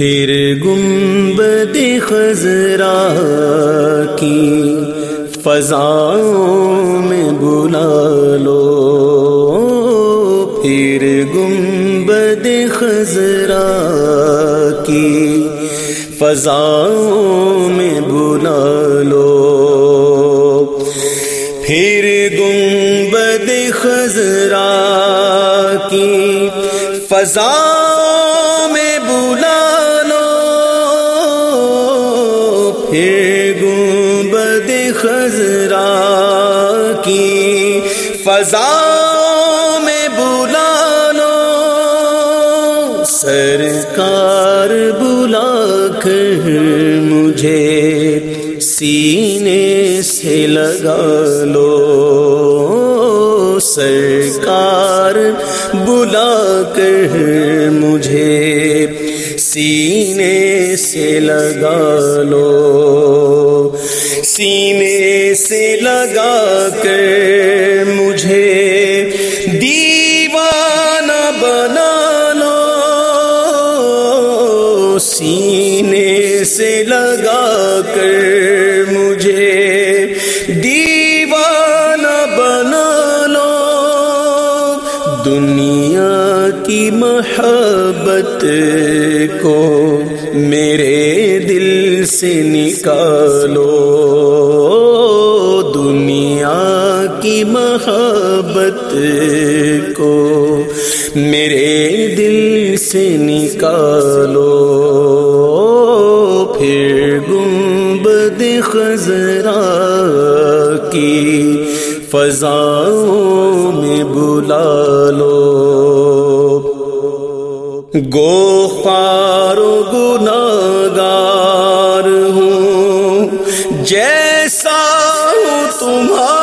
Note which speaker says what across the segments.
Speaker 1: پھر گنبد خزرا کی فضاؤں میں بلا لو۔ پھر گنبد خزرا کی فضاؤں میں بلا لو۔ پھر گنبد خزرا کی فضا خزرا کی فضا میں بلا لو سرکار بلا کر مجھے سینے سے لگا لو۔ سرکار بلا کر مجھے سینے سے لگا لو۔ سینے سے لگا کر مجھے دیوانہ بنا لو۔ سینے سے لگا کر مجھے دیوانہ بنا لو۔ دنیا کی محبت کو دل سے نکالو دنیا کی محبت کو میرے دل سے نکالو پھر گنبد خزرا کی فضاؤں میں بلا لو گو پارو گناگار ہوں۔ جیسا ہوں تمہارا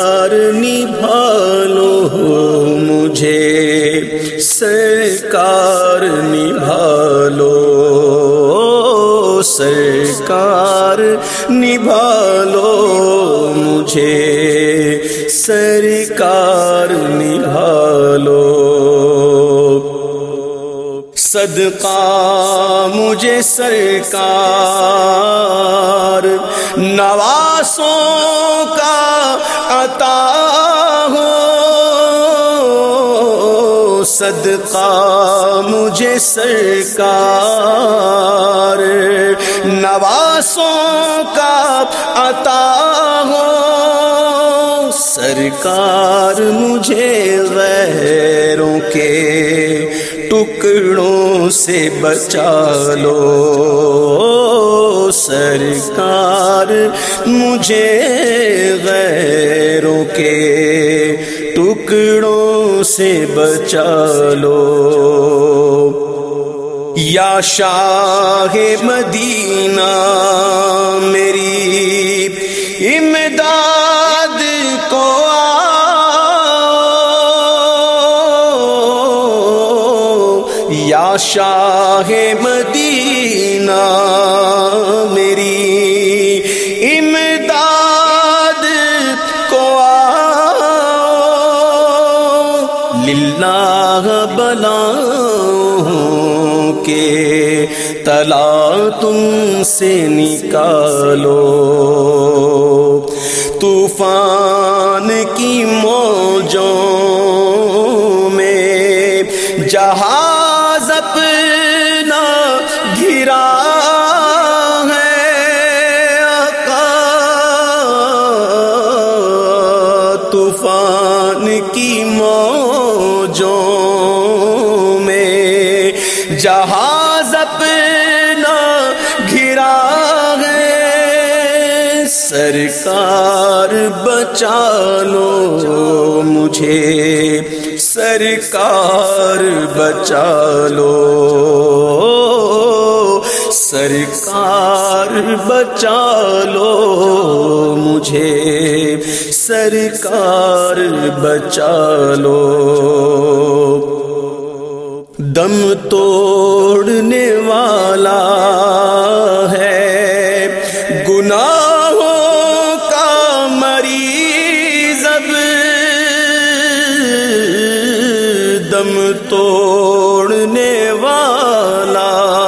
Speaker 1: سرکار نبھالو مجھے، سرکار نبھالو۔ سرکار نبھالو مجھے، سرکار نبھالو۔ صدقہ مجھے سرکار نواسوں کا عطا ہو۔ صدقہ مجھے سرکار نواسوں کا عطا ہو۔ سرکار مجھے غیروں کے ٹکڑوں سے بچا لو۔ سرکار مجھے غیروں کے ٹکڑوں سے بچا لو۔ یا شاہ مدینہ میری امداد کو آؤ۔ یا شاہ مدینہ للہ بلا کے تلا تم سے نکالو۔ طوفان کی موجوں میں جہاں جہاز اپنا گھرا ہے۔ سرکار بچا لو مجھے۔ سرکار بچا لو سرکار بچا لو مجھے۔ سرکار بچا لو دم توڑنے والا ہے۔ گناہوں کا مریض اب دم توڑنے والا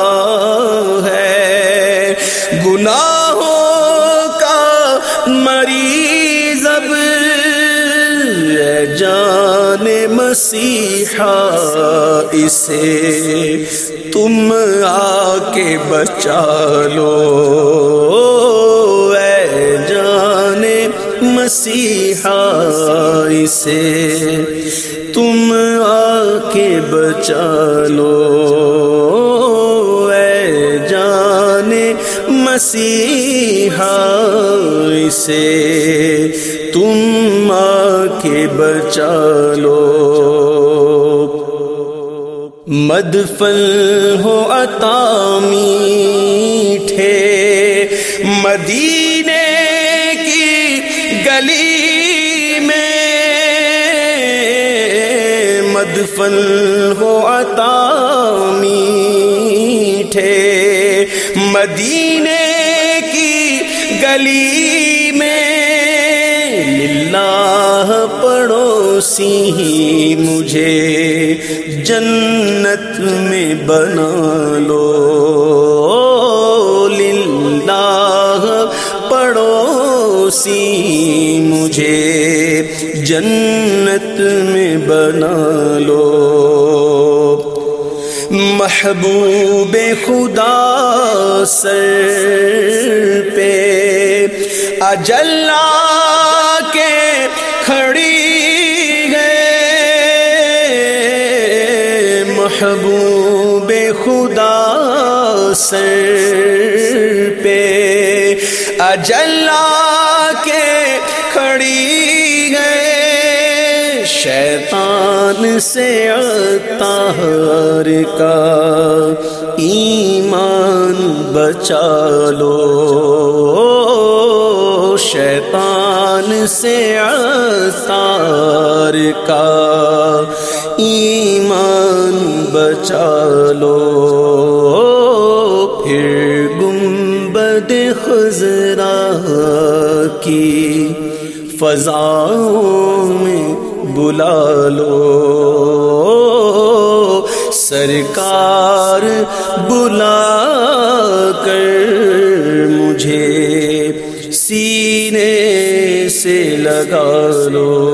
Speaker 1: مسیحا اسے تم آ کے بچا لو۔ اے جان مسیحا، اسے تم آ کے بچا لو۔ اے جان مسیحا، اسے تم آ کے بچا لو۔ مدفل ہو عطا میٹھے مدینے کی گلی میں مدفل ہو عطا میٹھے مدینے کی گلی میں للہ پڑوسی ہی مجھے جنت میں بنا لو، للہ پڑوسی مجھے جنت میں بنا لو۔ محبوب خدا سر پہ اجلا محبوب خدا سر پہ اجلا کے کھڑی گئے شیطان سے اتار کا ایمان بچا لو۔ شیطان سے اتار کا بچا لو پھر گنبد خزرا کی فضاؤں میں بلا لو سرکار بلا کر مجھے سینے سے لگا لو